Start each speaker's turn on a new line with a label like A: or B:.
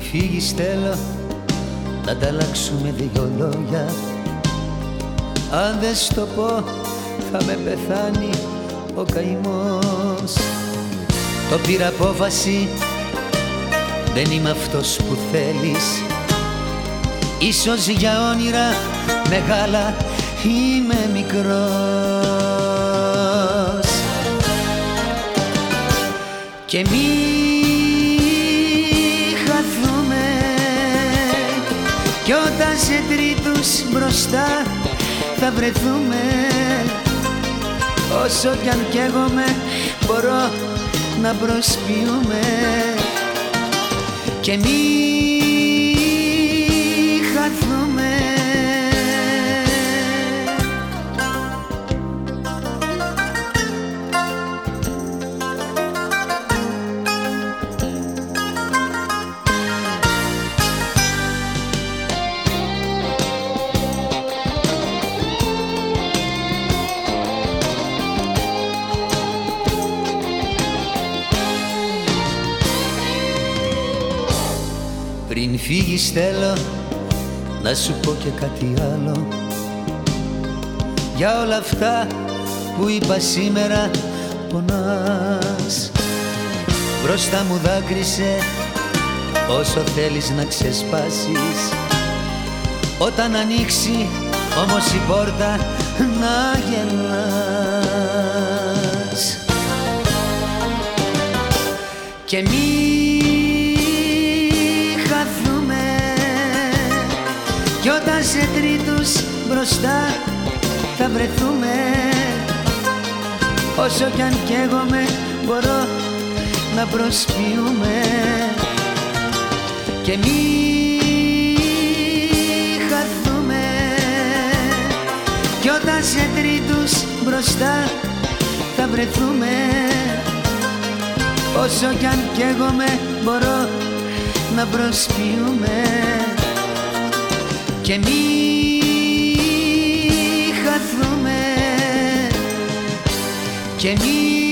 A: φύγεις θέλω να ανταλλάξουμε δυο λόγια. Αν δεν στο πω θα με πεθάνει ο καημός. Το πήρα απόφαση δεν είμαι αυτός που θέλεις. Ίσως για όνειρα μεγάλα είμαι μικρός. Και μη Κι όταν σε τρίτους μπροστά θα βρεθούμε Όσο κι αν καίγομαι μπορώ να προσποιούμε. Και μη Πριν φύγεις θέλω να σου πω και κάτι άλλο. Για όλα αυτά που είπα σήμερα πονάς. Μπροστά μου δάκρυσε όσο θέλεις να ξεσπάσεις. Όταν ανοίξει όμως η πόρτα να γελάς σε τρίτους μπροστά θα βρεθούμε. Όσο κι αν καίγομαι μπορώ να προσποιούμε. Και μη χαθούμε. Κι όταν σε τρίτους μπροστά θα βρεθούμε. Όσο κι αν καίγομαι μπορώ να προσποιούμε και μη χαθούμε. Και μη